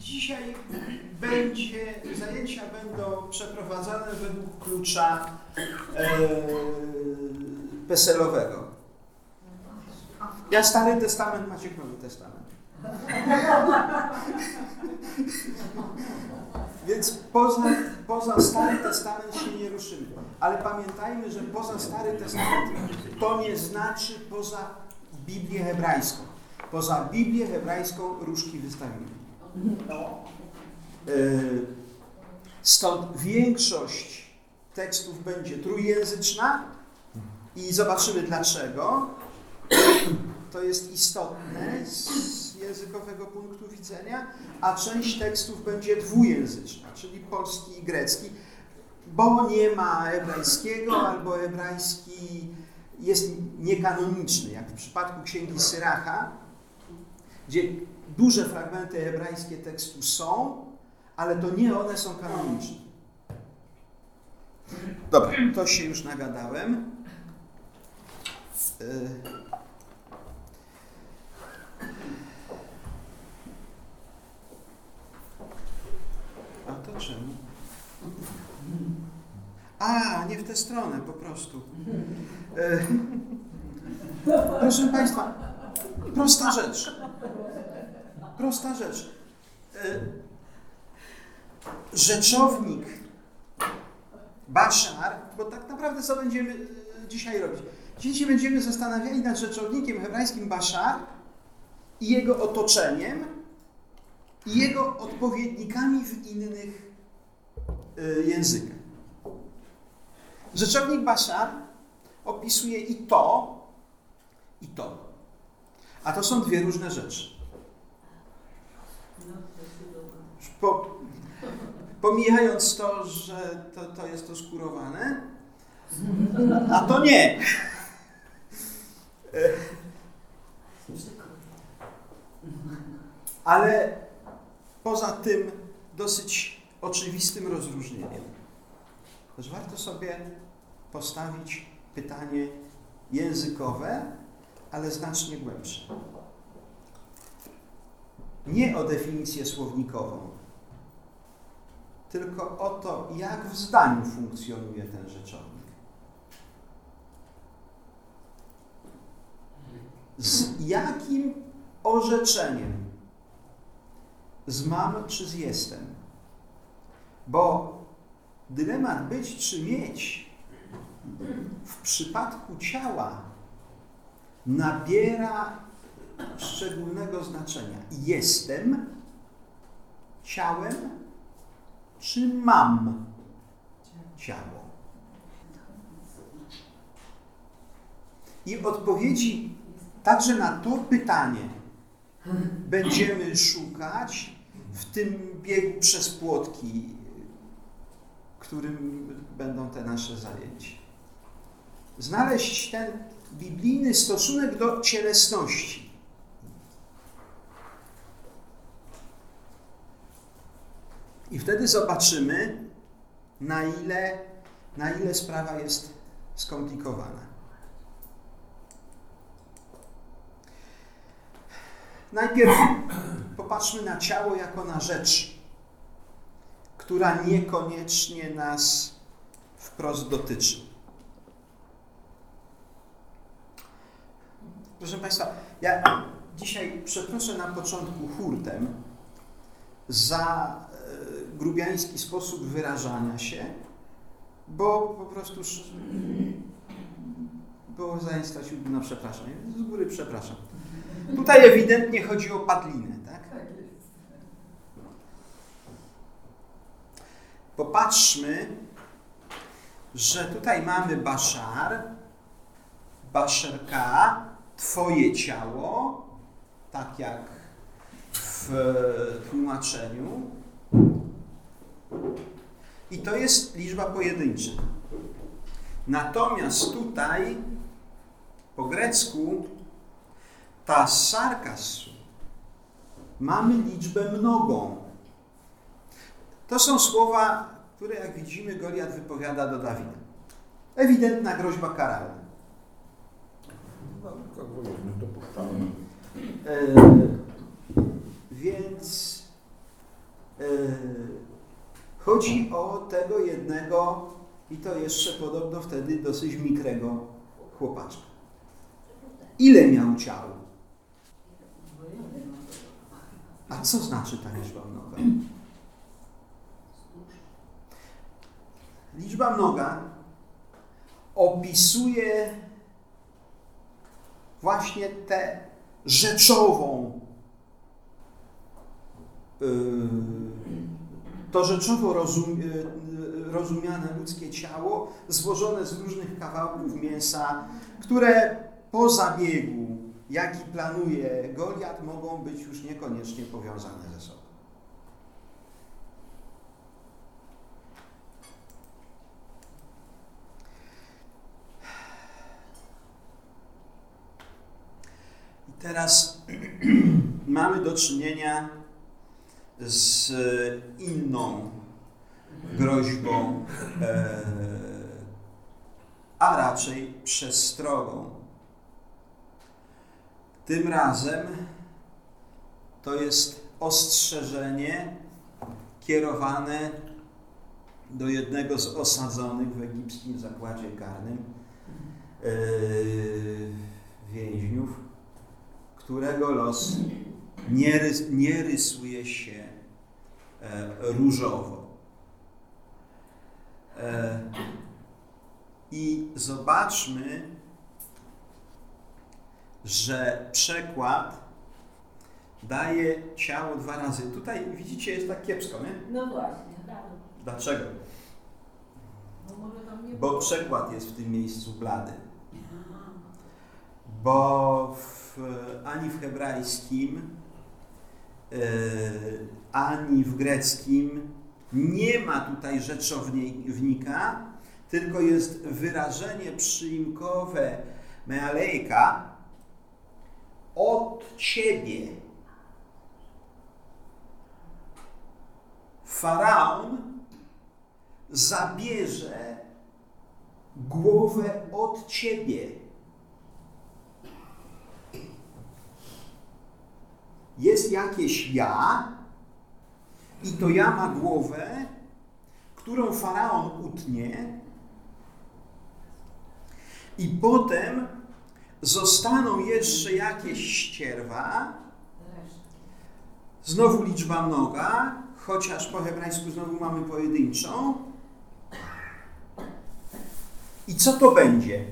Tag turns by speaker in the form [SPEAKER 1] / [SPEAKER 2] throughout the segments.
[SPEAKER 1] Dzisiaj będzie, zajęcia będą przeprowadzane według klucza e, peselowego. Ja Stary Testament, Maciek Nowy Testament. Więc poza, poza Stary Testament się nie ruszymy. Ale pamiętajmy, że poza Stary Testament to nie znaczy poza Biblię hebrajską. Poza Biblię hebrajską różki wystawimy. E, stąd większość tekstów będzie trójjęzyczna i zobaczymy dlaczego. To jest istotne z językowego punktu widzenia, a część tekstów będzie dwujęzyczna, czyli polski i grecki, bo nie ma hebrajskiego albo hebrajski jest niekanoniczny, jak w przypadku księgi Syracha, gdzie duże fragmenty hebrajskie tekstu są, ale to nie one są kanoniczne. Dobra, to się już nagadałem. A to czemu? A, nie w tę stronę po prostu. Proszę Państwa, prosta rzecz. Prosta rzecz. Rzeczownik Baszar, bo tak naprawdę co będziemy dzisiaj robić? Dzisiaj będziemy zastanawiali nad rzeczownikiem hebrajskim Baszar i jego otoczeniem i jego odpowiednikami w innych językach. Rzeczownik Baszar opisuje i to, i to. A to są dwie różne rzeczy. Po, pomijając to, że to, to jest to skórowane, a to nie. Ale poza tym dosyć oczywistym rozróżnieniem. Też warto sobie postawić pytanie językowe, ale znacznie głębsze. Nie o definicję słownikową, tylko o to, jak w zdaniu funkcjonuje ten rzeczownik. Z jakim orzeczeniem? Z mam czy z jestem? Bo dylemat być czy mieć w przypadku ciała nabiera szczególnego znaczenia. Jestem ciałem, czy mam ciało? I odpowiedzi także na to pytanie będziemy szukać w tym biegu przez płotki, którym będą te nasze zajęcia. Znaleźć ten biblijny stosunek do cielesności. I wtedy zobaczymy, na ile, na ile sprawa jest skomplikowana. Najpierw popatrzmy na ciało jako na rzecz, która niekoniecznie nas wprost dotyczy. Proszę Państwa, ja dzisiaj przeproszę na początku hurtem za grubiański sposób wyrażania się, bo po prostu było zajęć straciłbym na przepraszanie. Z góry przepraszam. Tutaj ewidentnie chodzi o padlinę, tak? Popatrzmy, że tutaj mamy Baszar, Basherka, Twoje ciało, tak jak w tłumaczeniu. I to jest liczba pojedyncza. Natomiast tutaj po grecku ta sarkasu mamy liczbę mnogą. To są słowa, które jak widzimy Goliat wypowiada do Dawida. Ewidentna groźba karalna. E, więc chodzi o tego jednego i to jeszcze podobno wtedy dosyć mikrego chłopaczka. Ile miał ciał? A co znaczy ta liczba mnoga? Liczba mnoga opisuje właśnie tę rzeczową, yy, to rzeczowo rozum, rozumiane ludzkie ciało, złożone z różnych kawałków mięsa, które po zabiegu, jaki planuje Goliat, mogą być już niekoniecznie powiązane ze sobą. I teraz mamy do czynienia z inną groźbą, e, a raczej przestrogą. Tym razem to jest ostrzeżenie kierowane do jednego z osadzonych w egipskim zakładzie karnym e, więźniów, którego los nie, rys, nie rysuje się e, różowo. E, I zobaczmy, że przekład daje ciało dwa razy. Tutaj widzicie, jest tak kiepsko, nie?
[SPEAKER 2] No właśnie.
[SPEAKER 1] Dlaczego?
[SPEAKER 2] No może tam nie
[SPEAKER 1] Bo przekład jest w tym miejscu blady. Bo w, ani w hebrajskim, e, ani w greckim nie ma tutaj rzeczownika, tylko jest wyrażenie przyimkowe mealejka od ciebie. Faraon zabierze głowę od ciebie. Jest jakieś ja, i to ja ma głowę, którą faraon utnie, i potem zostaną jeszcze jakieś ścierwa, znowu liczba mnoga, chociaż po hebrajsku znowu mamy pojedynczą. I co to będzie?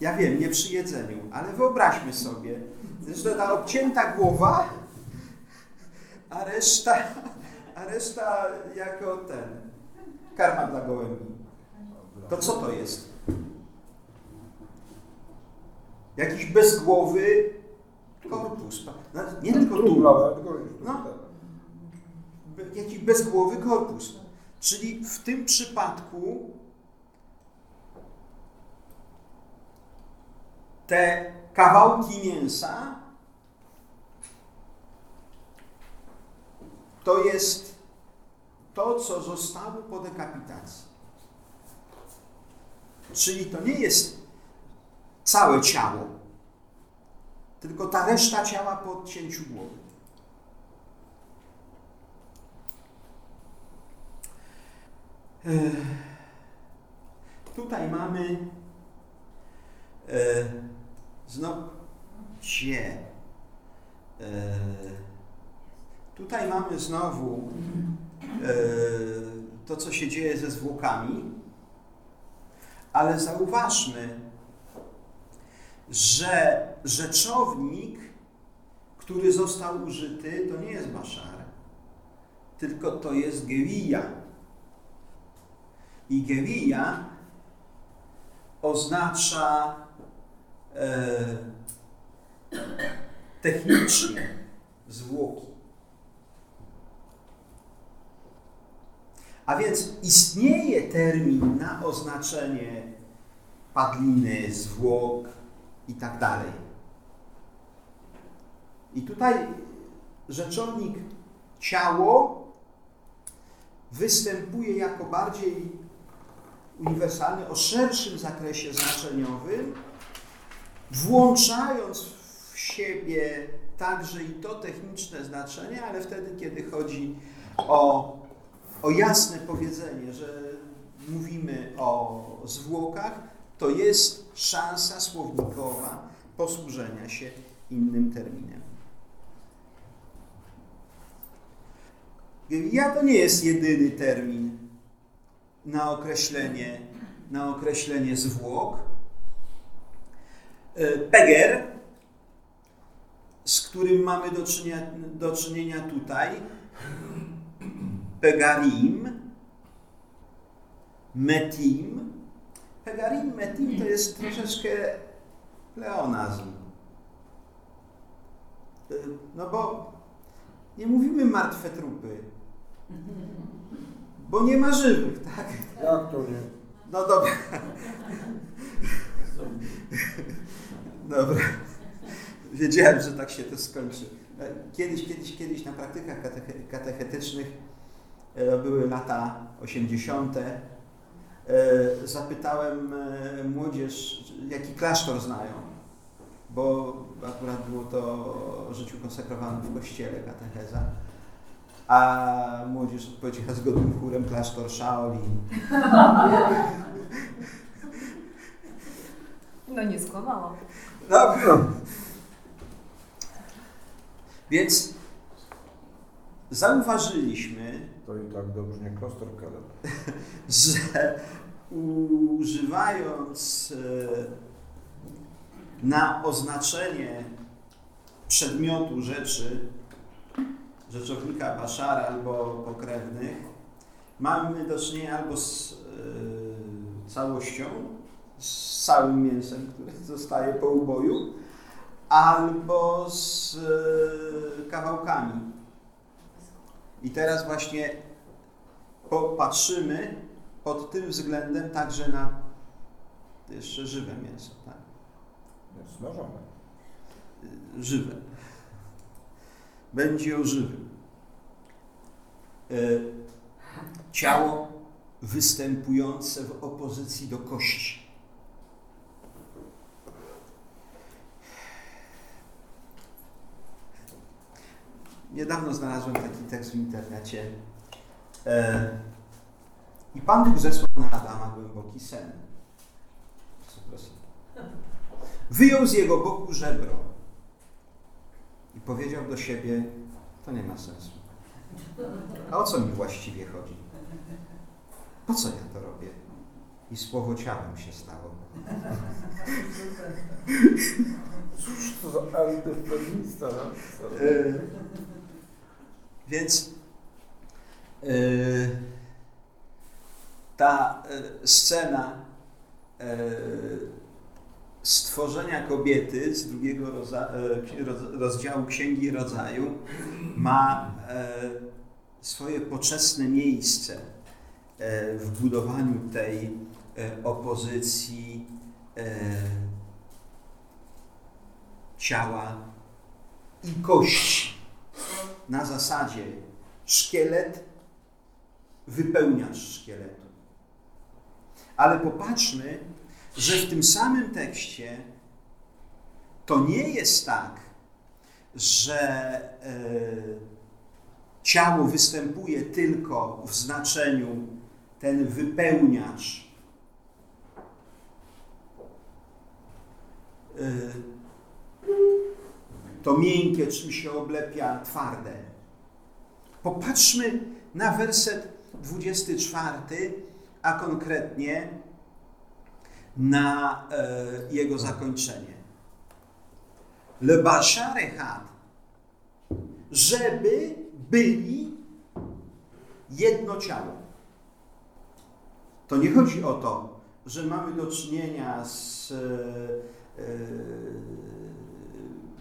[SPEAKER 1] Ja wiem, nie przy jedzeniu, ale wyobraźmy sobie, że ta obcięta głowa, a reszta, a reszta jako ten, karma dla gołębi. To co to jest? Jakiś bezgłowy korpus. No, Nie tylko tu. No. Jakiś bezgłowy korpus. Czyli w tym przypadku te kawałki mięsa to jest to, co zostało po dekapitacji. Czyli to nie jest całe ciało, tylko ta reszta ciała po odcięciu głowy. Tutaj mamy e, znowu. E, tutaj mamy znowu e, to, co się dzieje ze zwłokami, ale zauważmy, że rzeczownik, który został użyty, to nie jest Baszar, tylko to jest Gewija. I Gewija oznacza e, technicznie zwłoki. A więc istnieje termin na oznaczenie padliny, zwłok i tak dalej. I tutaj rzeczownik ciało występuje jako bardziej uniwersalny, o szerszym zakresie znaczeniowym, włączając w siebie także i to techniczne znaczenie, ale wtedy, kiedy chodzi o, o jasne powiedzenie, że mówimy o zwłokach, to jest szansa słownikowa posłużenia się innym terminem. Ja to nie jest jedyny termin na określenie, na określenie zwłok. E, Peger, z którym mamy do czynienia, do czynienia tutaj, Pegarim, Metim. Pegarim, Metim to jest troszeczkę pleonazm. E, No bo nie mówimy martwe trupy, bo nie ma żywych, tak?
[SPEAKER 3] Jak to nie?
[SPEAKER 1] No dobra. Dobra. Wiedziałem, że tak się to skończy. Kiedyś, kiedyś, kiedyś na praktykach kateche- katechetycznych, e, były lata 80., e, zapytałem e, młodzież, jaki klasztor znają, bo akurat było to życiu konsekrowanym w kościele katecheza. A młodzież odpowiedziała zgodnym chórem klasztor Shaolin.
[SPEAKER 4] No nie skłamałam.
[SPEAKER 1] Dobra. Więc zauważyliśmy,
[SPEAKER 3] To i tak dobrze nie klostor Kaleb.
[SPEAKER 1] że używając e, na oznaczenie przedmiotu rzeczy, rzeczownika Baszara albo pokrewnych, mamy do czynienia albo z e, całością, z całym mięsem, które zostaje po uboju, albo z e, kawałkami. I teraz właśnie popatrzymy pod tym względem także na jeszcze żywe mięso, tak? Y, Żywe. Będzie o żywym. Y, Ciało występujące w opozycji do kości. Niedawno znalazłem taki tekst w internecie. E, I Pan Bóg zesłał na Adama głęboki sen. Wyjął z jego boku żebro i powiedział do siebie: To nie ma sensu. A o co mi właściwie chodzi? Po co ja to robię? I słowo ciałem się stało.
[SPEAKER 3] Cóż to za antyfeminista, no?
[SPEAKER 1] E, więc e, ta e, scena e, stworzenia kobiety z drugiego roz- rozdziału Księgi Rodzaju ma e, swoje poczesne miejsce e, w budowaniu tej opozycji ciała i kości na zasadzie szkielet, wypełniacz szkieletu. Ale popatrzmy, że w tym samym tekście to nie jest tak, że e, ciało występuje tylko w znaczeniu ten wypełniacz. E, to miękkie, czym się oblepia twarde. Popatrzmy na werset 24, a konkretnie na e, jego zakończenie. Le basharechat, żeby byli jedno ciało. To nie chodzi o to, że mamy do czynienia z e, e,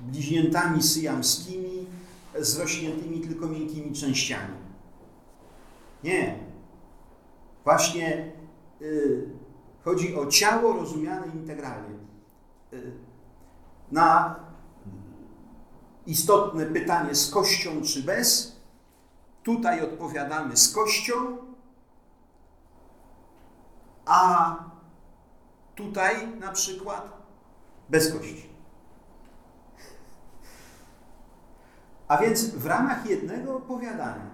[SPEAKER 1] bliźniętami syjamskimi, zrośniętymi tylko miękkimi częściami. Nie. Właśnie y, chodzi o ciało rozumiane integralnie. Y, na istotne pytanie z kością czy bez, tutaj odpowiadamy z kością, a tutaj na przykład bez kości. A więc w ramach jednego opowiadania,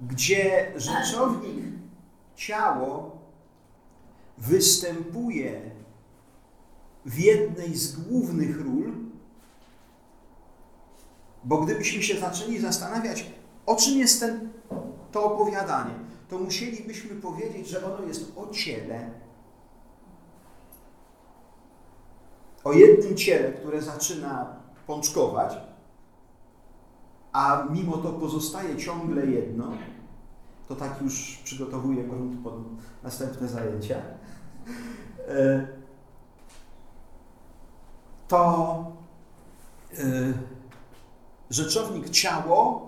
[SPEAKER 1] gdzie rzeczownik ciało występuje w jednej z głównych ról, bo gdybyśmy się zaczęli zastanawiać, o czym jest ten, to opowiadanie, to musielibyśmy powiedzieć, że ono jest o ciele, o jednym ciele, które zaczyna pączkować, a mimo to pozostaje ciągle jedno, to tak już przygotowuję grunt pod następne zajęcia, e, to e, rzeczownik ciało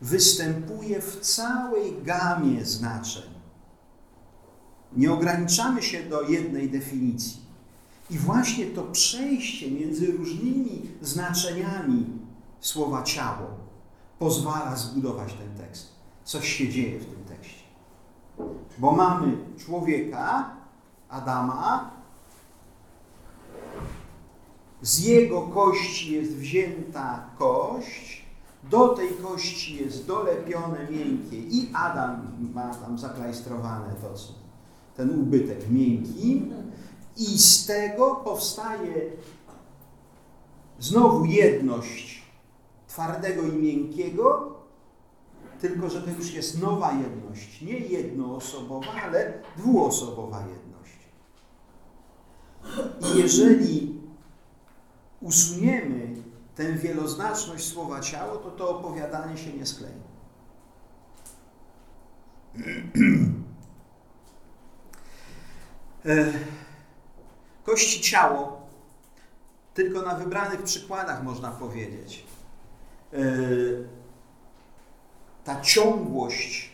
[SPEAKER 1] występuje w całej gamie znaczeń. Nie ograniczamy się do jednej definicji. I właśnie to przejście między różnymi znaczeniami słowa ciało pozwala zbudować ten tekst. Coś się dzieje w tym tekście. Bo mamy człowieka, Adama, z jego kości jest wzięta kość, do tej kości jest dolepione miękkie i Adam ma tam zaklajstrowane to, co, ten ubytek miękki i z tego powstaje znowu jedność twardego i miękkiego, tylko że to już jest nowa jedność, nie jednoosobowa, ale dwuosobowa jedność. I jeżeli usuniemy tę wieloznaczność słowa ciało, to to opowiadanie się nie sklei. Kości ciało, tylko na wybranych przykładach można powiedzieć. E, Ta ciągłość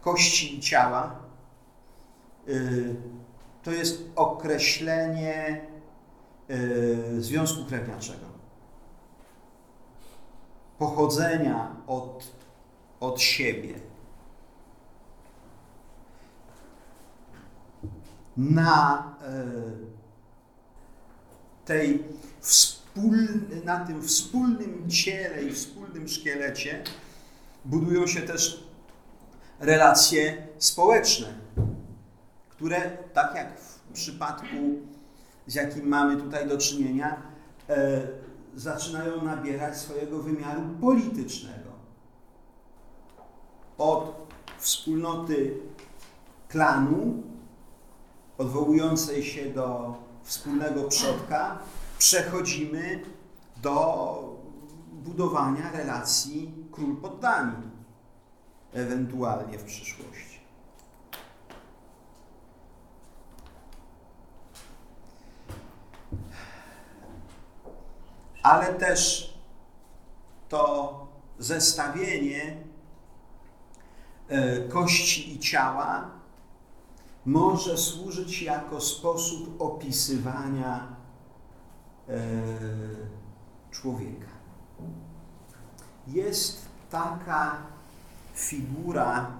[SPEAKER 1] kości ciała e, to jest określenie e, związku krewniaczego. Pochodzenia od, od siebie. Na e, tej wspól, na tym wspólnym ciele i wspólnym szkielecie budują się też relacje społeczne, które, tak jak w przypadku, z jakim mamy tutaj do czynienia, e, zaczynają nabierać swojego wymiaru politycznego. Od wspólnoty klanu, odwołującej się do wspólnego przodka, przechodzimy do budowania relacji król-poddani, ewentualnie w przyszłości. Ale też to zestawienie e, kości i ciała może służyć jako sposób opisywania e, człowieka. Jest taka figura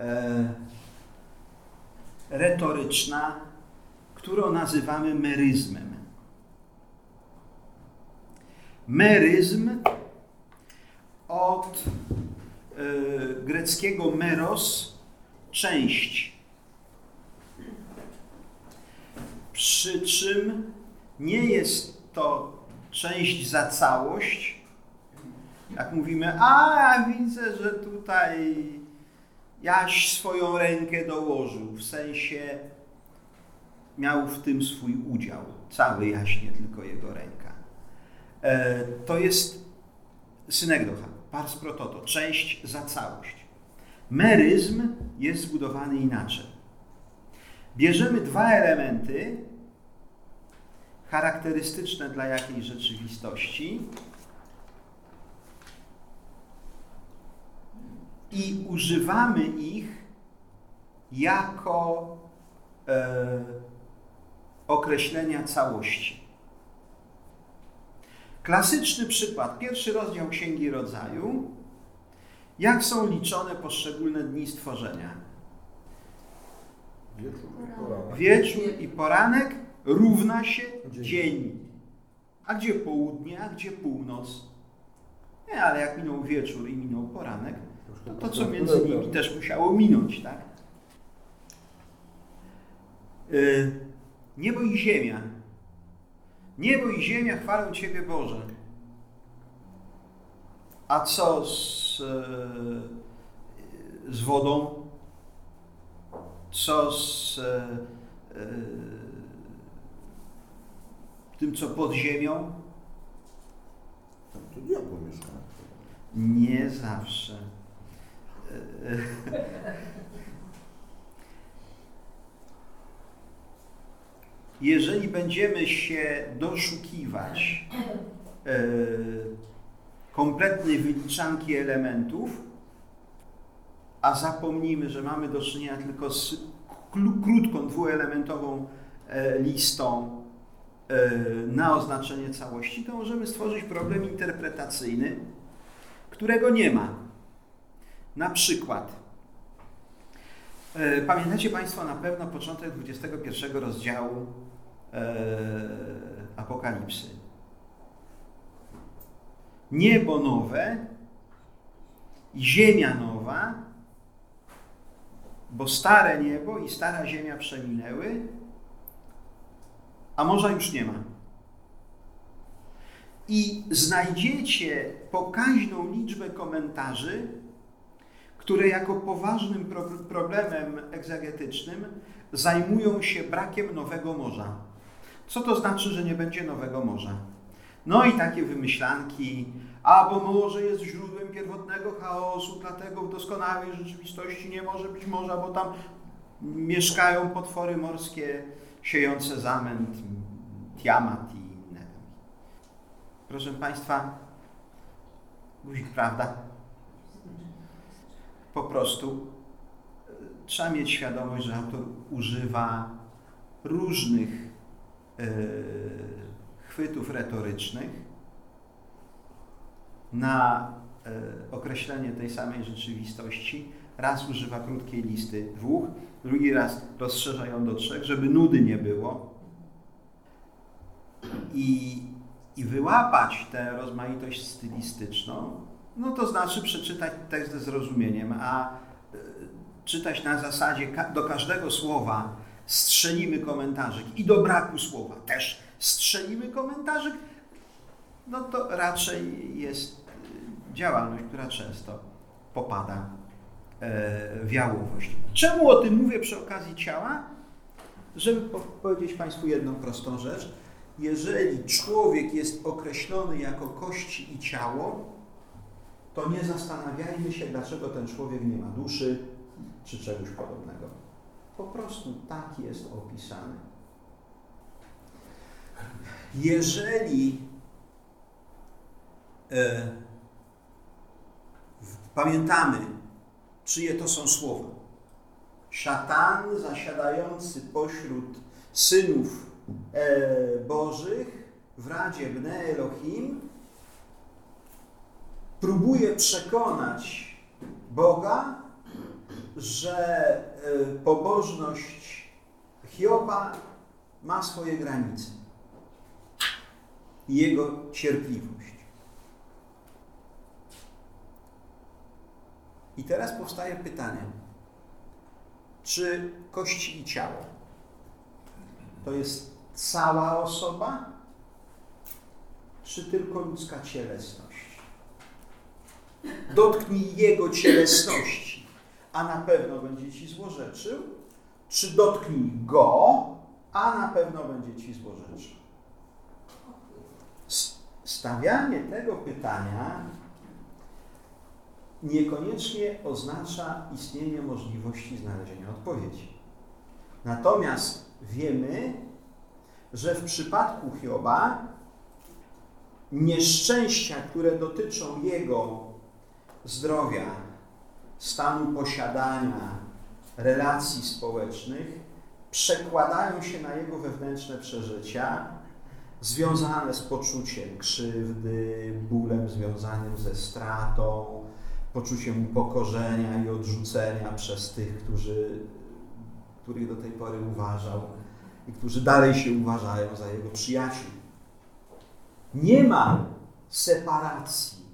[SPEAKER 1] e, retoryczna, którą nazywamy meryzmem. Meryzm od e, greckiego meros część. Przy czym nie jest to część za całość. Jak mówimy, a ja widzę, że tutaj Jaś swoją rękę dołożył, w sensie miał w tym swój udział. Cały Jaś, nie tylko jego ręka. E, to jest synekdocha, pars pro toto, część za całość. Meryzm jest zbudowany inaczej. Bierzemy dwa elementy charakterystyczne dla jakiejś rzeczywistości i używamy ich jako e, określenia całości. Klasyczny przykład, pierwszy rozdział Księgi Rodzaju. Jak są liczone poszczególne dni stworzenia?
[SPEAKER 3] Wieczór i poranek.
[SPEAKER 1] Wieczór i poranek równa się
[SPEAKER 3] Dzień.
[SPEAKER 1] dzień. A gdzie południe, a gdzie północ? Nie, ale jak minął wieczór i minął poranek, to to, co między nimi też musiało minąć, tak? Y, Niebo i ziemia. Niebo i ziemia chwalą Ciebie, Boże. A co z, e, z wodą? Co z e, tym, co pod ziemią?
[SPEAKER 3] Tam to diabło mieszka.
[SPEAKER 1] Nie zawsze. Jeżeli będziemy się doszukiwać e, kompletnej wyliczanki elementów, a zapomnimy, że mamy do czynienia tylko z krótką, dwuelementową e, listą na oznaczenie całości, to możemy stworzyć problem interpretacyjny, którego nie ma. Na przykład, e, pamiętacie Państwo na pewno początek 21 rozdziału e, Apokalipsy. Niebo nowe i ziemia nowa, bo stare niebo i stara ziemia przeminęły, a morza już nie ma. I znajdziecie pokaźną liczbę komentarzy, które jako poważnym pro problemem egzegetycznym zajmują się brakiem nowego morza. Co to znaczy, że nie będzie nowego morza? No i takie wymyślanki, a bo morze jest źródłem pierwotnego chaosu, dlatego w doskonałej rzeczywistości nie może być morza, bo tam mieszkają potwory morskie siejące zamęt, tiamat i inne. Proszę Państwa, guzik, prawda? Po prostu e, trzeba mieć świadomość, że autor używa różnych e, chwytów retorycznych na e, określenie tej samej rzeczywistości. Raz używa krótkiej listy dwóch, drugi raz rozszerza ją do trzech, żeby nudy nie było. I, i wyłapać tę rozmaitość stylistyczną, no to znaczy przeczytać tekst ze zrozumieniem, a e, czytać na zasadzie do każdego słowa strzelimy komentarzyk i do braku słowa też strzelimy komentarzyk, no to raczej jest e, działalność, która często popada e, w jałowość. Czemu o tym mówię przy okazji ciała? Żeby po powiedzieć Państwu jedną prostą rzecz. Jeżeli człowiek jest określony jako kości i ciało, to nie zastanawiajmy się, dlaczego ten człowiek nie ma duszy czy czegoś podobnego. Po prostu tak jest opisany. Jeżeli e, pamiętamy, czyje to są słowa, szatan zasiadający pośród synów e, Bożych w Radzie Bne Elohim próbuje przekonać Boga, że e, pobożność Hioba ma swoje granice jego cierpliwość. I teraz powstaje pytanie, czy kości i ciało to jest cała osoba, czy tylko ludzka cielesność? Dotknij jego cielesności, a na pewno będzie ci złorzeczył, czy dotknij go, a na pewno będzie ci złorzeczył. Stawianie tego pytania niekoniecznie oznacza istnienie możliwości znalezienia odpowiedzi. Natomiast wiemy, że w przypadku Hioba nieszczęścia, które dotyczą jego zdrowia, stanu posiadania, relacji społecznych, przekładają się na jego wewnętrzne przeżycia, związane z poczuciem krzywdy, bólem związanym ze stratą, poczuciem upokorzenia i odrzucenia przez tych, którzy, których do tej pory uważał i którzy dalej się uważają za jego przyjaciół. Nie ma separacji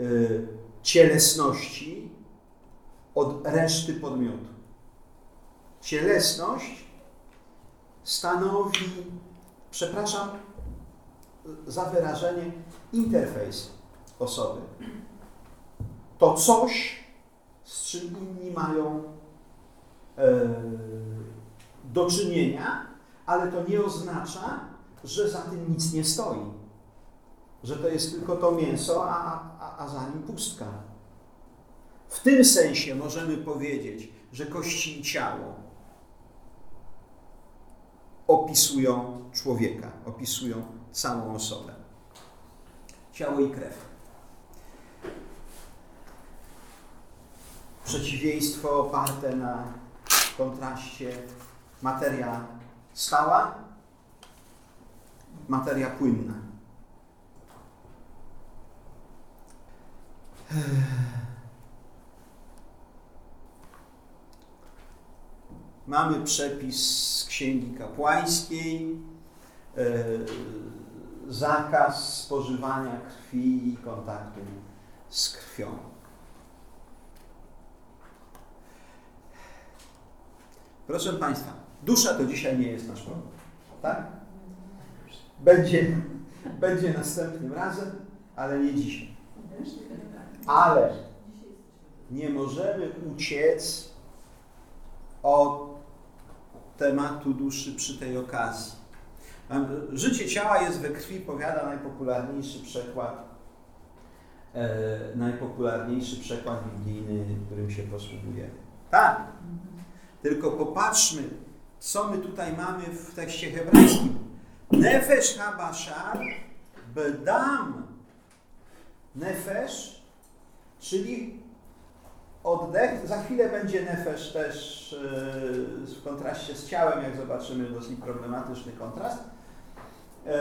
[SPEAKER 1] y, cielesności od reszty podmiotu. Cielesność stanowi, przepraszam za wyrażenie, interfejs osoby. To coś, z czym inni mają e, do czynienia, ale to nie oznacza, że za tym nic nie stoi. Że to jest tylko to mięso, a, a, a za nim pustka. W tym sensie możemy powiedzieć, że kości i ciało opisują człowieka, opisują całą osobę. Ciało i krew. Przeciwieństwo oparte na kontraście materia stała, materia płynna. Mamy przepis z Księgi Kapłańskiej, e, zakaz spożywania krwi i kontaktu z krwią. Proszę Państwa, dusza to dzisiaj nie jest nasz problem, tak? Będzie, będzie następnym razem, ale nie dzisiaj. Ale nie możemy uciec od tematu duszy przy tej okazji. Życie ciała jest we krwi, powiada najpopularniejszy przekład, e, najpopularniejszy przekład biblijny, którym się posługujemy. Tak, tylko popatrzmy, co my tutaj mamy w tekście hebrajskim. Nefesh habashar bedam nefesh, czyli oddech. Za chwilę będzie nefesh też yy, w kontraście z ciałem, jak zobaczymy, dosyć problematyczny kontrast. Yy,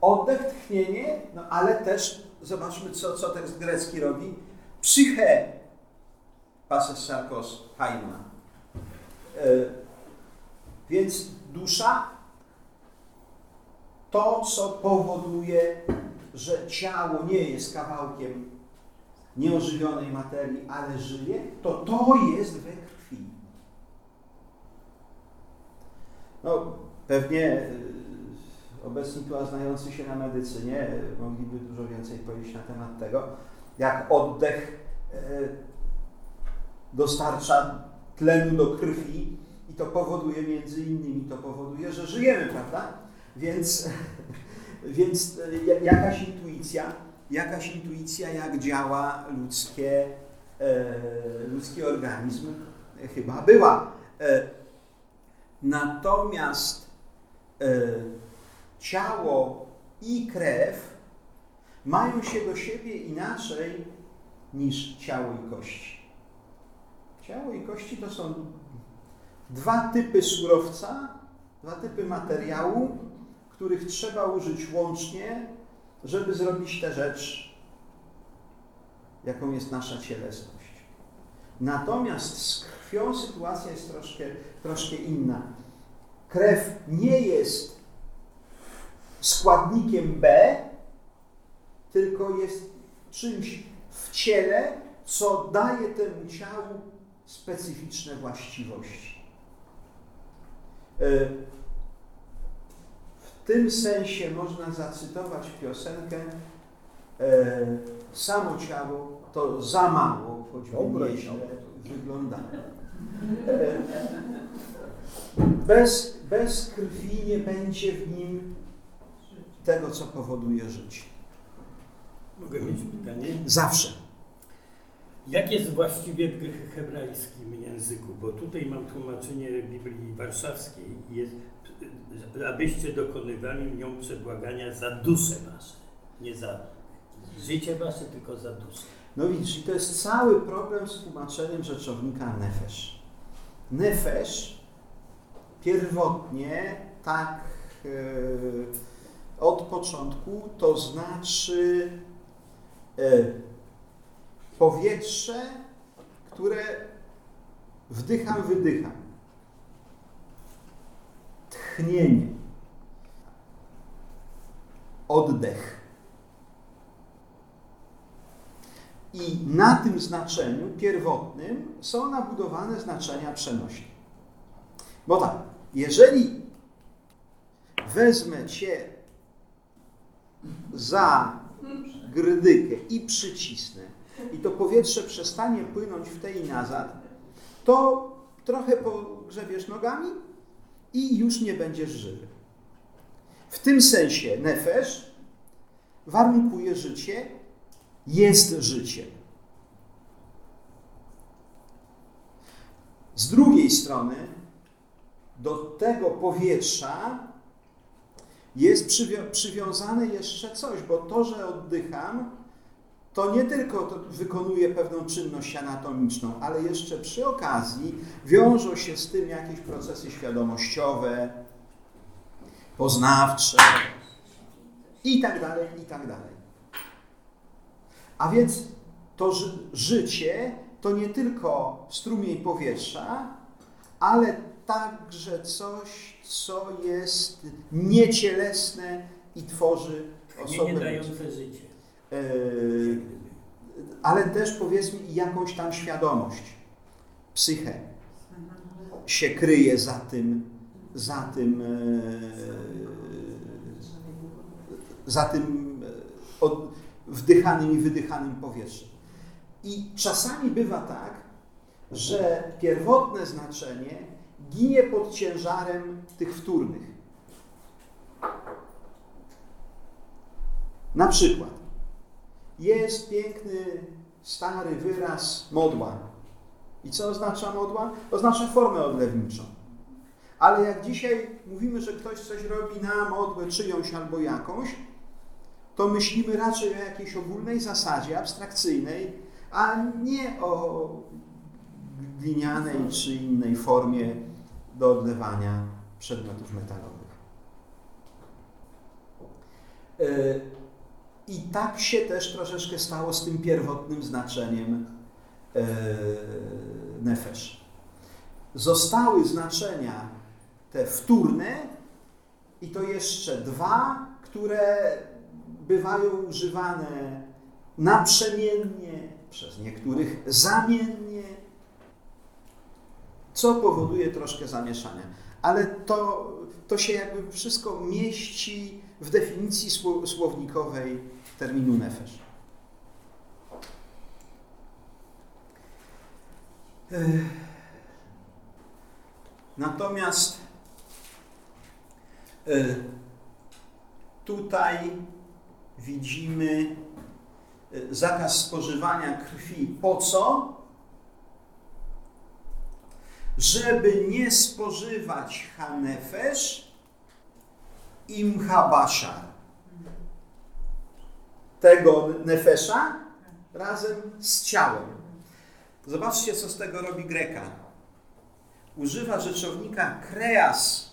[SPEAKER 1] oddech, tchnienie, no ale też zobaczmy, co, co tekst grecki robi. Psyche, pases sarkos, haima. Yy, więc dusza to, co powoduje, że ciało nie jest kawałkiem nieożywionej materii, ale żyje, to to jest we krwi. No, pewnie y, obecni tu znający się na medycynie mogliby dużo więcej powiedzieć na temat tego, jak oddech y, dostarcza tlenu do krwi i to powoduje między innymi, to powoduje, że żyjemy, prawda? Więc, więc e, jakaś intuicja, jakaś intuicja, jak działa ludzkie, e, ludzki organizm, chyba była. E, natomiast e, ciało i krew mają się do siebie inaczej niż ciało i kości. Ciało i kości to są dwa typy surowca, dwa typy materiału, których trzeba użyć łącznie, żeby zrobić tę rzecz, jaką jest nasza cielesność. Natomiast z krwią sytuacja jest troszkę, troszkę inna. Krew nie jest składnikiem B, tylko jest czymś w ciele, co daje temu ciału specyficzne właściwości. E, w tym sensie można zacytować piosenkę e, Samo ciało to za mało, choćby nieźle wygląda. E, bez, bez krwi nie będzie w nim tego, co powoduje życie.
[SPEAKER 4] Mogę mieć pytanie?
[SPEAKER 1] Zawsze.
[SPEAKER 4] Jak jest właściwie w hebrajskim języku? Bo tutaj mam tłumaczenie Biblii Warszawskiej. Jest, abyście dokonywali nią przebłagania za duszę wasze. Nie za życie wasze, tylko za duszę.
[SPEAKER 1] No widzisz, i to jest cały problem z tłumaczeniem rzeczownika nefesz. Nefesz pierwotnie, tak e, od początku, to znaczy e, powietrze, które wdycham, wydycham. tchnienie, oddech. I na tym znaczeniu pierwotnym są nabudowane znaczenia przenośne. Bo tak, jeżeli wezmę cię za grydykę i przycisnę, i to powietrze przestanie płynąć w tej i nazad, to trochę pogrzebiesz nogami i już nie będziesz żywy. W tym sensie nefesz warunkuje życie, jest życiem. Z drugiej strony, do tego powietrza jest przywią przywiązane jeszcze coś, bo to, że oddycham, to nie tylko to wykonuje pewną czynność anatomiczną, ale jeszcze przy okazji wiążą się z tym jakieś procesy świadomościowe, poznawcze i tak dalej, i tak dalej. A więc to ży życie to nie tylko strumień powietrza, ale także coś, co jest niecielesne i tworzy
[SPEAKER 4] Nie,
[SPEAKER 1] osobę.
[SPEAKER 4] nie dające życie.
[SPEAKER 1] Yy, ale też powiedzmy jakąś tam świadomość, psychę się kryje za tym, za tym, yy, za tym yy, wdychanym i wydychanym powietrzem. I czasami bywa tak, że pierwotne znaczenie ginie pod ciężarem tych wtórnych. Na przykład jest piękny, stary wyraz modła. I co oznacza modła? Oznacza formę odlewniczą. Ale jak dzisiaj mówimy, że ktoś coś robi na modłę czyjąś albo jakąś, to myślimy raczej o jakiejś ogólnej zasadzie, abstrakcyjnej, a nie o glinianej czy innej formie do odlewania przedmiotów metalowych. I tak się też troszeczkę stało z tym pierwotnym znaczeniem yy, nefesz. Zostały znaczenia te wtórne i to jeszcze dwa, które bywają używane naprzemiennie, przez niektórych zamiennie, co powoduje troszkę zamieszania. Ale to, to się jakby wszystko mieści w definicji słownikowej terminu nefesz. Natomiast tutaj widzimy zakaz spożywania krwi. Po co? Żeby nie spożywać hanefesz i mchabaszar. Tego nefesza razem z ciałem. Zobaczcie, co z tego robi Greka. Używa rzeczownika kreas.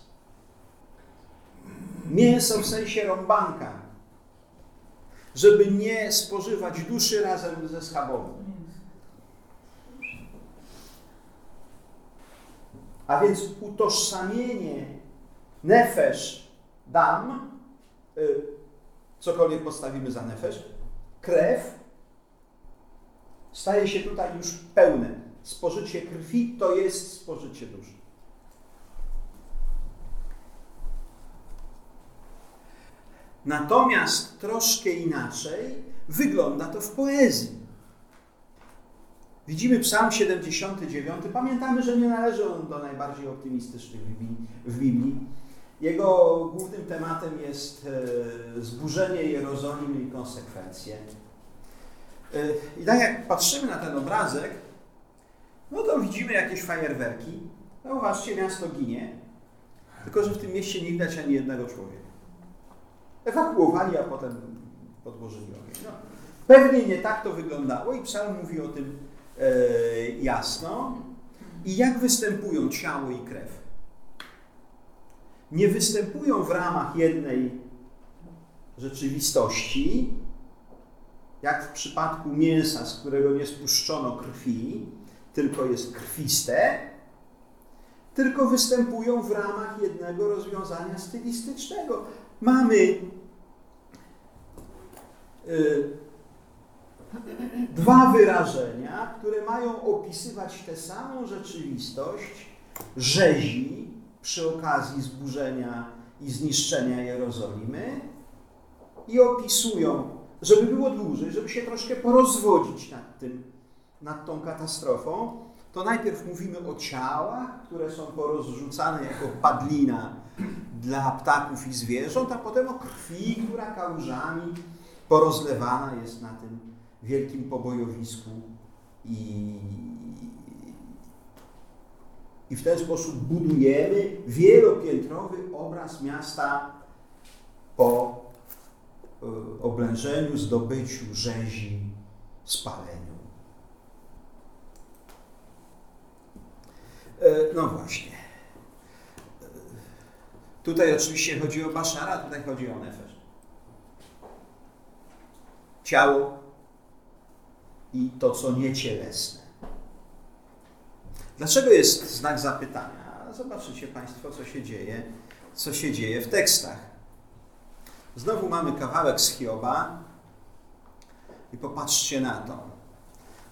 [SPEAKER 1] Mięso w sensie rąbanka żeby nie spożywać duszy razem ze schabową. A więc utożsamienie nefesz dam, y, cokolwiek postawimy za nefesz, krew, staje się tutaj już pełne. Spożycie krwi to jest spożycie duszy. Natomiast troszkę inaczej wygląda to w poezji. Widzimy Psalm 79. Pamiętamy, że nie należy on do najbardziej optymistycznych w Biblii. Jego głównym tematem jest e, zburzenie Jerozolimy i konsekwencje. E, I tak jak patrzymy na ten obrazek, no to widzimy jakieś fajerwerki. Zauważcie, miasto ginie, tylko że w tym mieście nie widać ani jednego człowieka. Ewakuowali, a potem podłożyli ogień. No, pewnie nie tak to wyglądało i psalm mówi o tym e, jasno. I jak występują ciało i krew? Nie występują w ramach jednej rzeczywistości, jak w przypadku mięsa, z którego nie spuszczono krwi, tylko jest krwiste, tylko występują w ramach jednego rozwiązania stylistycznego. Mamy y, dwa wyrażenia, które mają opisywać tę samą rzeczywistość rzezi przy okazji zburzenia i zniszczenia Jerozolimy i opisują, żeby było dłużej, żeby się troszkę porozwodzić nad tym, nad tą katastrofą, to najpierw mówimy o ciałach, które są porozrzucane jako padlina dla ptaków i zwierząt, a potem o krwi, która kałużami porozlewana jest na tym wielkim pobojowisku i, i w ten sposób budujemy wielopiętrowy obraz miasta po y, oblężeniu, zdobyciu, rzezi, spaleniu. E, No właśnie. E, Tutaj oczywiście chodzi o Baszara, tutaj chodzi o Nefesz. Ciało i to, co niecielesne. Dlaczego jest znak zapytania? Zobaczycie Państwo, co się dzieje, co się dzieje w tekstach. Znowu mamy kawałek z Hioba i popatrzcie na to.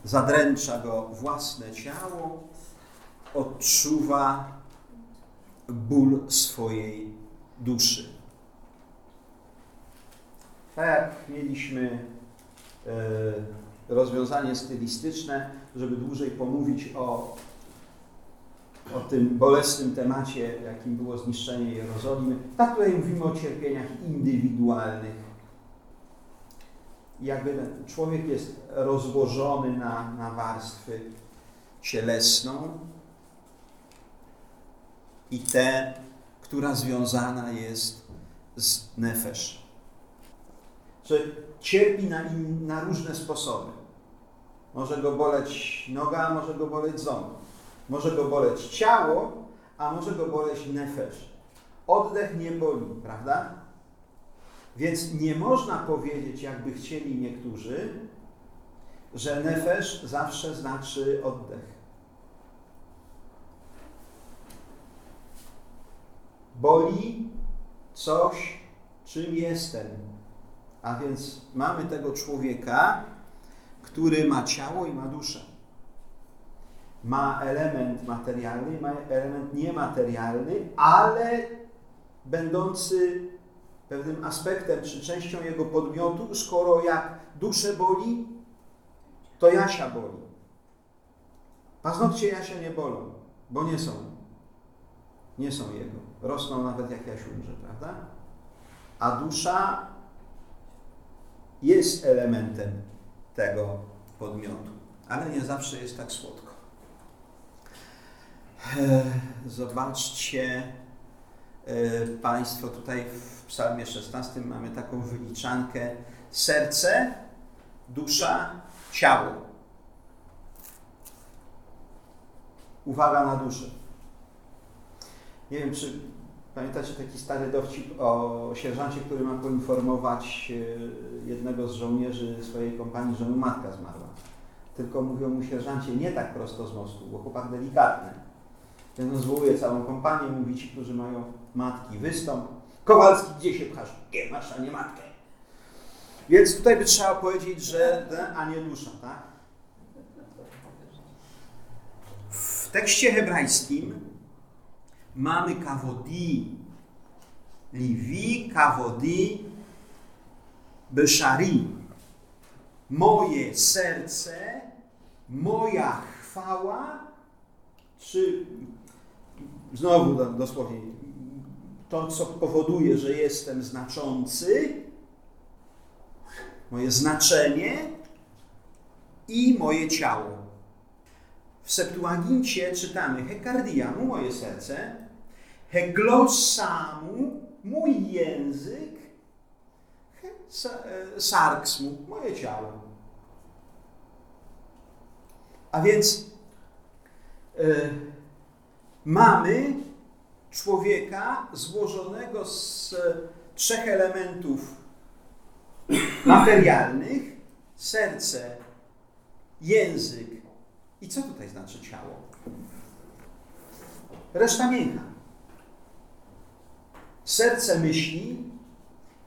[SPEAKER 1] Zadręcza go własne ciało, odczuwa ból swojej duszy. Tak mieliśmy e, rozwiązanie stylistyczne, żeby dłużej pomówić o, o tym bolesnym temacie, jakim było zniszczenie Jerozolimy, tak tutaj mówimy o cierpieniach indywidualnych. Jakby człowiek jest rozłożony na, na warstwy cielesną, i tę, która związana jest z nefesz. Że cierpi na, na różne sposoby. Może go boleć noga, może go boleć ząb. Może go boleć ciało, a może go boleć nefesz. Oddech nie boli, prawda? Więc nie można powiedzieć, jakby chcieli niektórzy, że nefesz zawsze znaczy oddech. boli coś, czym jestem. A więc mamy tego człowieka, który ma ciało i ma duszę. Ma element materialny, ma element niematerialny, ale będący pewnym aspektem czy częścią jego podmiotu, skoro jak duszę boli, to Jasia boli. Paznokcie Jasia nie bolą, bo nie są. Nie są jego. Rosną nawet jak Jaś umrze, prawda? A dusza jest elementem tego podmiotu, ale nie zawsze jest tak słodko. E, Zobaczcie e, Państwo, tutaj w Psalmie 16 mamy taką wyliczankę serce, dusza, ciało. Uwaga na duszę. Nie wiem, czy pamiętacie taki stary dowcip o sierżancie, który ma poinformować e, jednego z żołnierzy swojej kompanii, że mu matka zmarła. Tylko mówią mu sierżancie nie tak prosto z mostu, bo chłopak delikatny. On zwołuje całą kompanię, mówi ci, którzy mają matki, wystąp. Kowalski, gdzie się pchasz? Nie masz, a nie matkę. Więc tutaj by trzeba powiedzieć, że a nie dusza, tak? W tekście hebrajskim mamy kawodi, liwi, kawodi, beszari. Moje serce, moja chwała, czy znowu dosłownie to, co powoduje, że jestem znaczący, moje znaczenie i moje ciało. W Septuagincie czytamy Hekardiamu, moje serce, Heglossamu, mój język, Sarksmu, moje ciało. A więc y, mamy człowieka złożonego z trzech elementów materialnych: serce, język i co tutaj znaczy ciało? reszta mięcha. Serce myśli,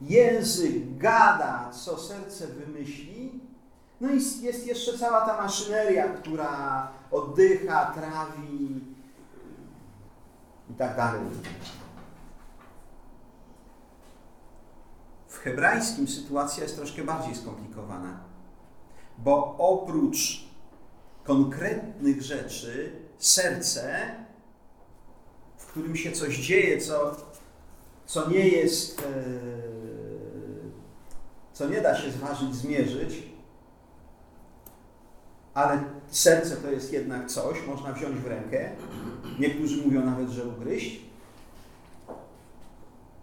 [SPEAKER 1] język gada, co serce wymyśli, no i jest jeszcze cała ta maszyneria, która oddycha, trawi i tak dalej. W hebrajskim sytuacja jest troszkę bardziej skomplikowana, bo oprócz konkretnych rzeczy, serce, w którym się coś dzieje, co, co nie jest, e, co nie da się zważyć, zmierzyć, ale serce to jest jednak coś, można wziąć w rękę. Niektórzy mówią nawet, że ugryźć.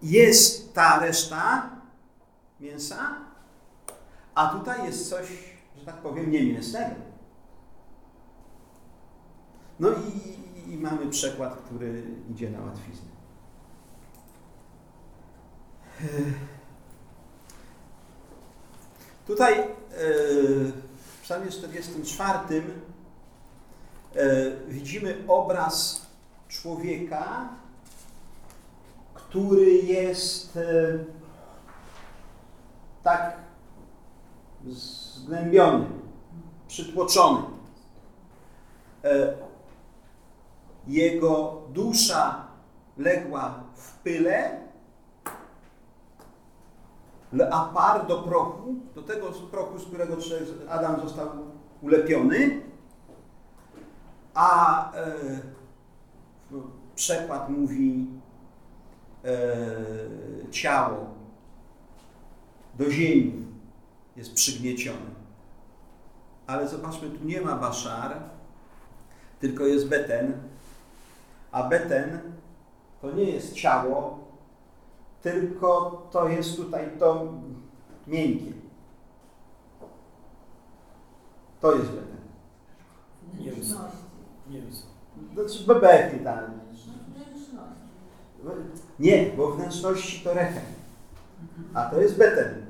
[SPEAKER 1] Jest ta reszta mięsa, a tutaj jest coś, że tak powiem, niemięsnego. No i, i mamy przekład, który idzie na łatwiznę. Tutaj w psalmie 44 e, widzimy obraz człowieka, który jest e, tak zgnębiony, przytłoczony. Jego dusza legła w pyle, leapar do prochu, do tego prochu, z którego Adam został ulepiony, a e, przekład mówi e, ciało do ziemi jest przygniecione. Ale zobaczmy, tu nie ma Baszar, tylko jest Beten, a Beten to nie jest ciało, tylko to jest tutaj to miękkie. To jest Beten.
[SPEAKER 4] Mięso. Mięso.
[SPEAKER 1] Znaczy bebechy tam. Nie, bo wnętrzności to rechem. A to jest Beten.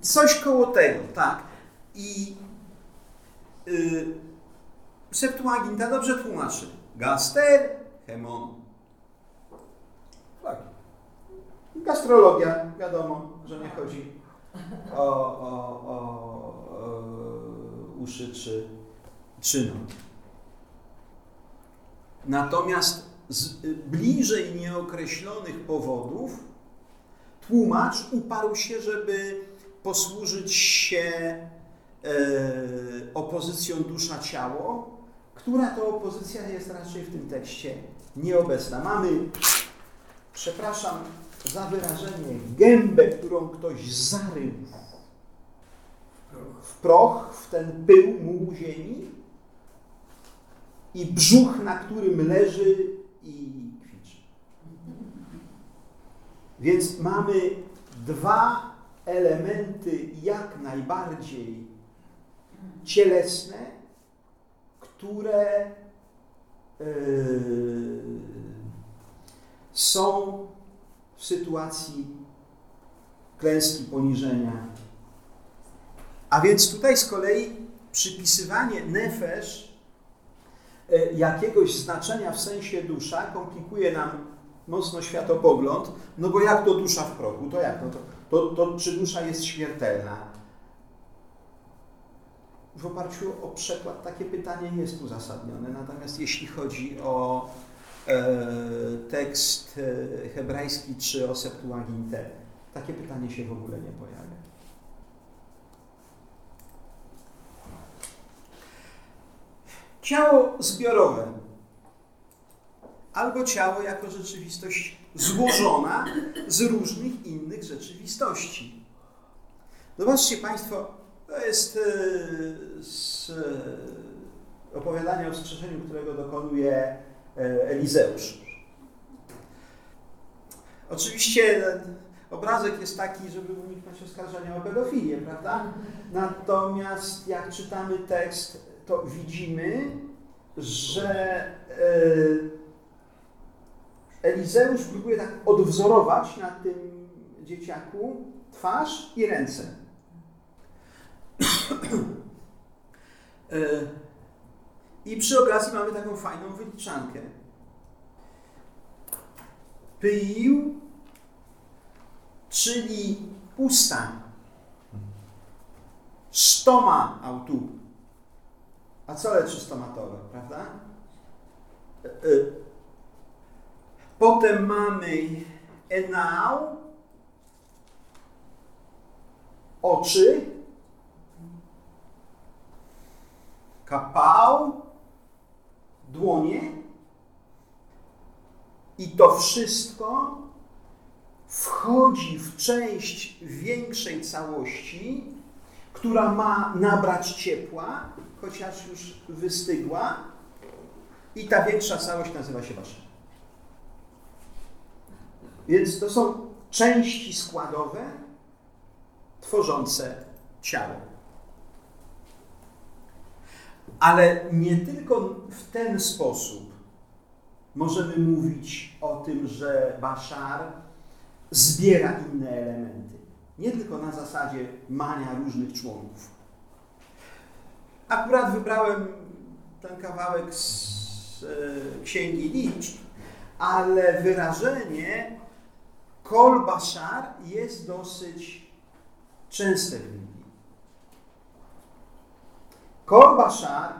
[SPEAKER 1] Coś koło tego, tak. I y, Septuaginta dobrze tłumaczy. Gaster, hemon. Tak. Gastrologia, wiadomo, że nie chodzi o, o, o, o uszy czy, czy no. Natomiast z y, bliżej nieokreślonych powodów tłumacz uparł się, żeby posłużyć się e, opozycją dusza-ciało, która to opozycja jest raczej w tym tekście nieobecna. Mamy, przepraszam za wyrażenie, gębę, którą ktoś zarył w proch, w ten pył mułu ziemi i brzuch, na którym leży i kwiczy. Więc mamy dwa elementy jak najbardziej cielesne, które yy, są sytuacji klęski, poniżenia. A więc tutaj z kolei przypisywanie nefesz e, jakiegoś znaczenia w sensie dusza komplikuje nam mocno światopogląd, no bo jak to dusza w progu, to jak to, to, to, to czy dusza jest śmiertelna? W oparciu o przekład takie pytanie jest uzasadnione, natomiast jeśli chodzi o tekst e, hebrajski czy o Septuagintę, takie pytanie się w ogóle nie pojawia. Ciało zbiorowe albo ciało jako rzeczywistość złożona z różnych innych rzeczywistości. Zobaczcie Państwo, to jest e, z e, opowiadania o wskrzeszeniu, którego dokonuje e, Elizeusz. Oczywiście obrazek jest taki, żeby uniknąć oskarżenia o pedofilię, prawda? Natomiast jak czytamy tekst, to widzimy, że Elizeusz próbuje tak odwzorować na tym dzieciaku twarz i ręce. I przy okazji mamy taką fajną wyliczankę. Pył, czyli usta. Stoma autu. A co leczy stomatowe, prawda? E, e. Potem mamy enał, oczy, kapał, dłonie i to wszystko wchodzi w część większej całości, która ma nabrać ciepła, chociaż już wystygła i ta większa całość nazywa się wasza. Więc to są części składowe tworzące ciało. Ale nie tylko w ten sposób możemy mówić o tym, że Bashar zbiera inne elementy. Nie tylko na zasadzie mania różnych członków. Akurat wybrałem ten kawałek z e, Księgi Liczb, ale wyrażenie Kol Bashar jest dosyć częste w Biblii. Bashar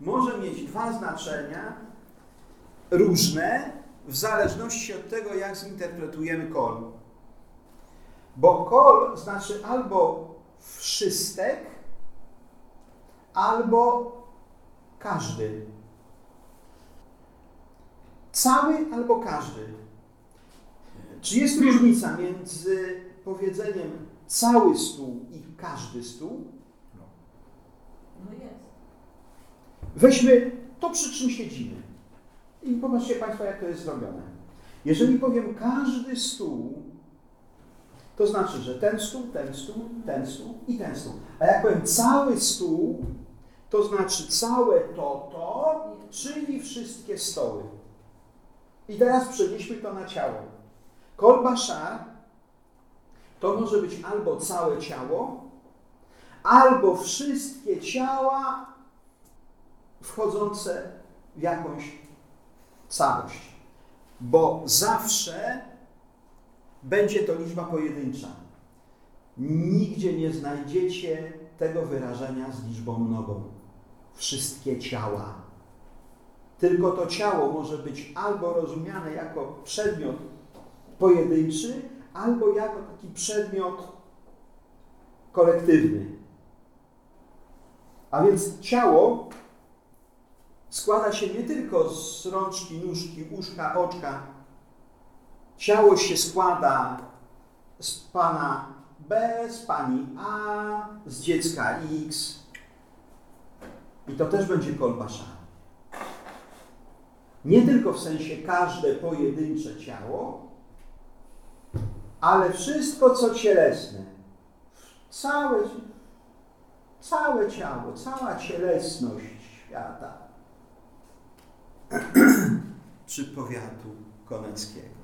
[SPEAKER 1] może mieć dwa znaczenia różne w zależności od tego, jak zinterpretujemy kol. Bo kol znaczy albo wszystek, albo każdy. Cały albo każdy. Czy jest różnica między powiedzeniem cały stół i każdy stół?
[SPEAKER 2] No.
[SPEAKER 1] Weźmy to, przy czym siedzimy. I popatrzcie Państwo, jak to jest zrobione. Jeżeli powiem każdy stół, to znaczy, że ten stół, ten stół, ten stół i ten stół. A jak powiem cały stół, to znaczy całe to, to, czyli wszystkie stoły. I teraz przenieśmy to na ciało. Kolbasza to może być albo całe ciało, albo wszystkie ciała wchodzące w jakąś całość. Bo zawsze będzie to liczba pojedyncza. Nigdzie nie znajdziecie tego wyrażenia z liczbą mnogą. Wszystkie ciała. Tylko to ciało może być albo rozumiane jako przedmiot pojedynczy, albo jako taki przedmiot kolektywny. A więc ciało składa się nie tylko z rączki, nóżki, uszka, oczka. Ciało się składa z pana B, z pani A, z dziecka X. I to też będzie kolbasza. Nie tylko w sensie każde pojedyncze ciało, ale wszystko, co cielesne. Całe, całe ciało, cała cielesność świata czy powiatu koneckiego.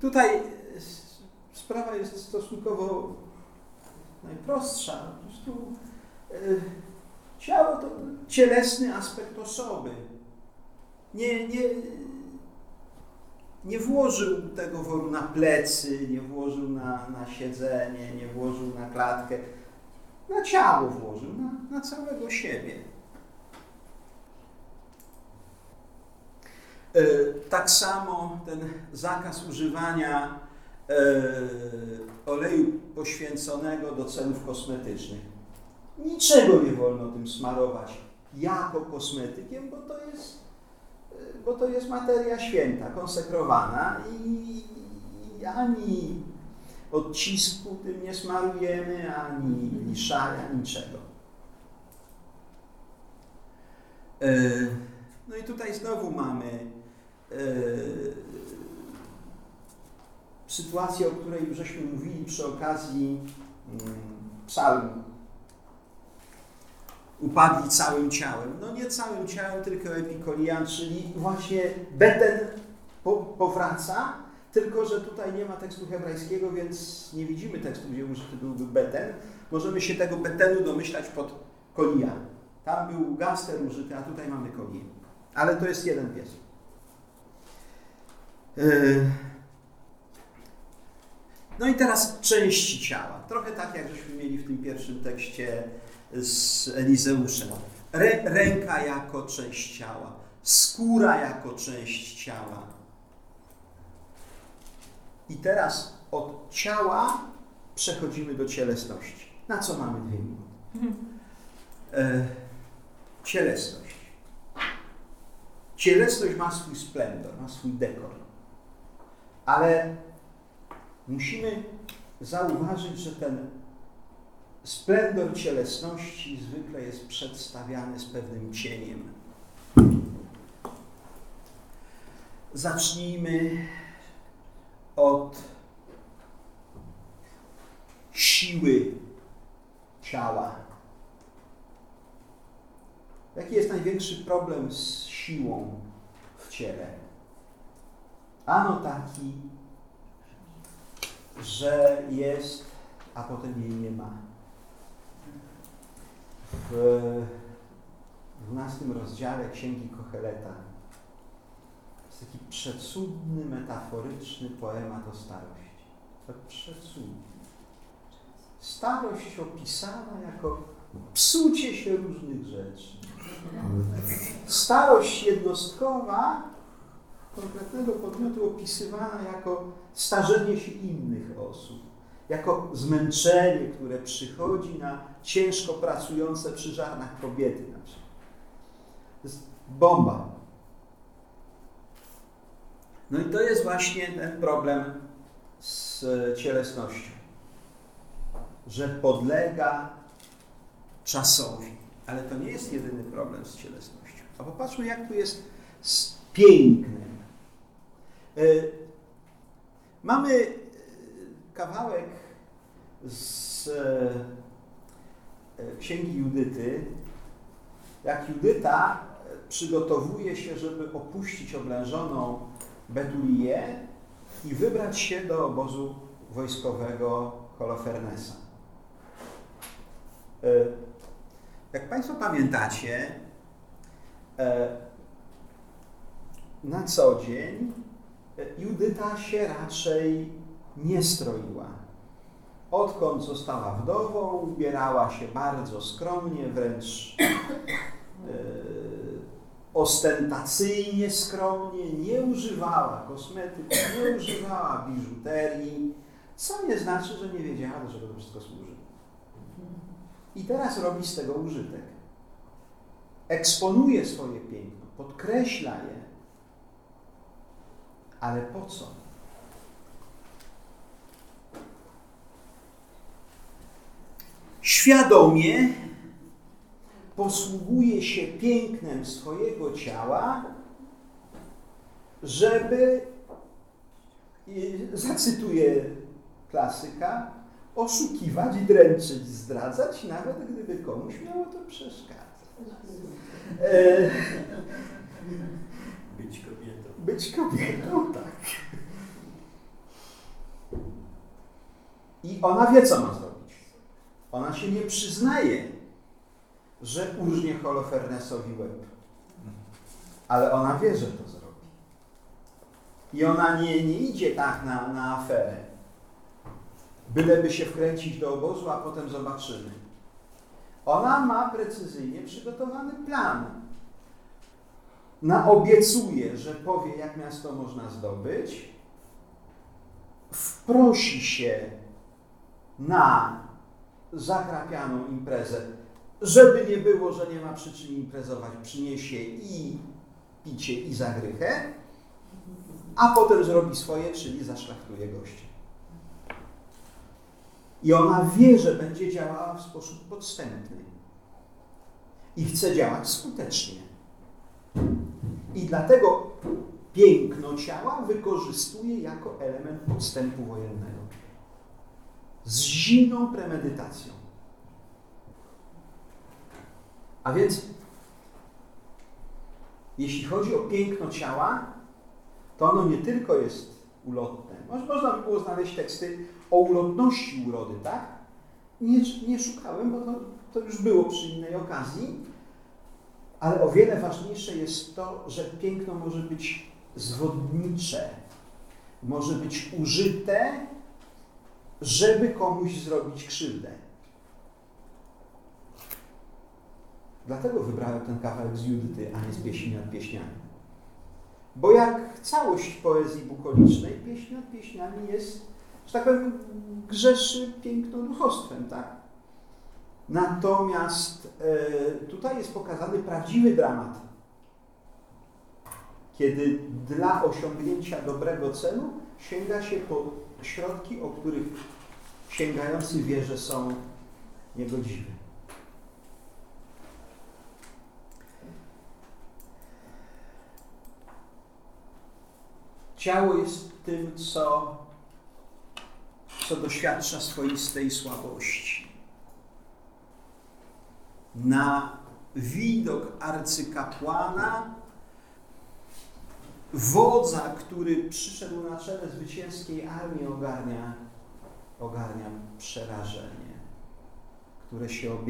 [SPEAKER 1] Tutaj sprawa jest stosunkowo najprostsza. Po prostu ciało to cielesny aspekt osoby. Nie, nie, nie włożył tego woru na plecy, nie włożył na, na siedzenie, nie włożył na klatkę na ciało włożył, na, na całego siebie. E, tak samo ten zakaz używania e, oleju poświęconego do celów kosmetycznych. Niczego nie wolno tym smarować jako kosmetykiem, bo to jest, bo to jest materia święta, konsekrowana i, ani odcisku tym nie smarujemy, ani liszania, niczego. E, no i tutaj znowu mamy e, sytuację, o której żeśmy mówili przy okazji mm, psalmu. Upadli całym ciałem. No nie całym ciałem, tylko epikolian, czyli właśnie Beten powraca tylko że tutaj nie ma tekstu hebrajskiego, więc nie widzimy tekstu, gdzie użyty byłby beten. Możemy się tego betenu domyślać pod kolia. Tam był gaster użyty, a tutaj mamy kolię. Ale to jest jeden pies. Yy. No i teraz części ciała. Trochę tak, jak żeśmy mieli w tym pierwszym tekście z Elizeuszem. Rę, ręka jako część ciała, skóra jako część ciała. I teraz od ciała przechodzimy do cielesności. Na co mamy dwie minuty? E, cielesność. Cielesność ma swój splendor, ma swój dekor. Ale musimy zauważyć, że ten splendor cielesności zwykle jest przedstawiany z pewnym cieniem. Zacznijmy od siły ciała. Jaki jest największy problem z siłą w ciele? Ano taki, że jest, a potem jej nie ma. W 12 rozdziale Księgi Kocheleta jest taki przecudny, metaforyczny poemat o starości. To przecudny. Starość opisana jako psucie się różnych rzeczy. Starość jednostkowa konkretnego podmiotu opisywana jako starzenie się innych osób, jako zmęczenie, które przychodzi na ciężko pracujące przy żarnach kobiety na przykład. To jest bomba. No i to jest właśnie ten problem z cielesnością, że podlega czasowi. Ale to nie jest jedyny problem z cielesnością. A popatrzmy, jak tu jest z pięknem. Y, Mamy kawałek z y, księgi Judyty, jak Judyta przygotowuje się, żeby opuścić oblężoną Betulię i wybrać się do obozu wojskowego Holofernesa. Jak Państwo pamiętacie, na co dzień Judyta się raczej nie stroiła. Odkąd została wdową, ubierała się bardzo skromnie, wręcz e, ostentacyjnie skromnie, nie używała kosmetyków, nie używała biżuterii, co nie znaczy, że nie wiedziała, do czego to wszystko służy. I teraz robi z tego użytek. Eksponuje swoje piękno, podkreśla je, ale po co? Świadomie posługuje się pięknem swojego ciała, żeby, zacytuję klasyka, oszukiwać, dręczyć, zdradzać, nawet gdyby komuś miało to przeszkadzać. E,
[SPEAKER 4] Być kobietą.
[SPEAKER 1] być kobietą, tak. I ona wie, co ma zrobić. Ona się nie przyznaje, że urżnie Holofernesowi łeb. Ale ona wie, że to zrobi. I ona nie, nie idzie tak na, na aferę. Byleby się wkręcić do obozu, a potem zobaczymy. Ona ma precyzyjnie przygotowany plan. Naobiecuje, że powie, jak miasto można zdobyć. Wprosi się na zakrapianą imprezę, żeby nie było, że nie ma przyczyn imprezować, przyniesie i picie, i zagrychę, a potem zrobi swoje, czyli zaszlachtuje gości. I ona wie, że będzie działała w sposób podstępny. I chce działać skutecznie. I dlatego piękno ciała wykorzystuje jako element podstępu wojennego. Z zimną premedytacją. A więc, jeśli chodzi o piękno ciała, to ono nie tylko jest ulotne, można by było znaleźć teksty o ulotności urody, tak? Nie, nie szukałem, bo to, to już było przy innej okazji, ale o wiele ważniejsze jest to, że piękno może być zwodnicze, może być użyte, żeby komuś zrobić krzywdę. Dlatego wybrałem ten kawałek z Judyty, a nie z pieśni nad pieśniami. Bo jak całość poezji bukolicznej, pieśń nad pieśniami jest, że tak powiem, grzeszy piękno-duchostwem, tak? Natomiast e, tutaj jest pokazany prawdziwy dramat, kiedy dla osiągnięcia dobrego celu sięga się po środki, o których sięgający wie, że są niegodziwe. Ciało jest tym, co, co doświadcza swoistej słabości. Na widok arcykapłana, wodza, który przyszedł na czele zwycięskiej armii, ogarnia, ogarnia przerażenie, które się objawia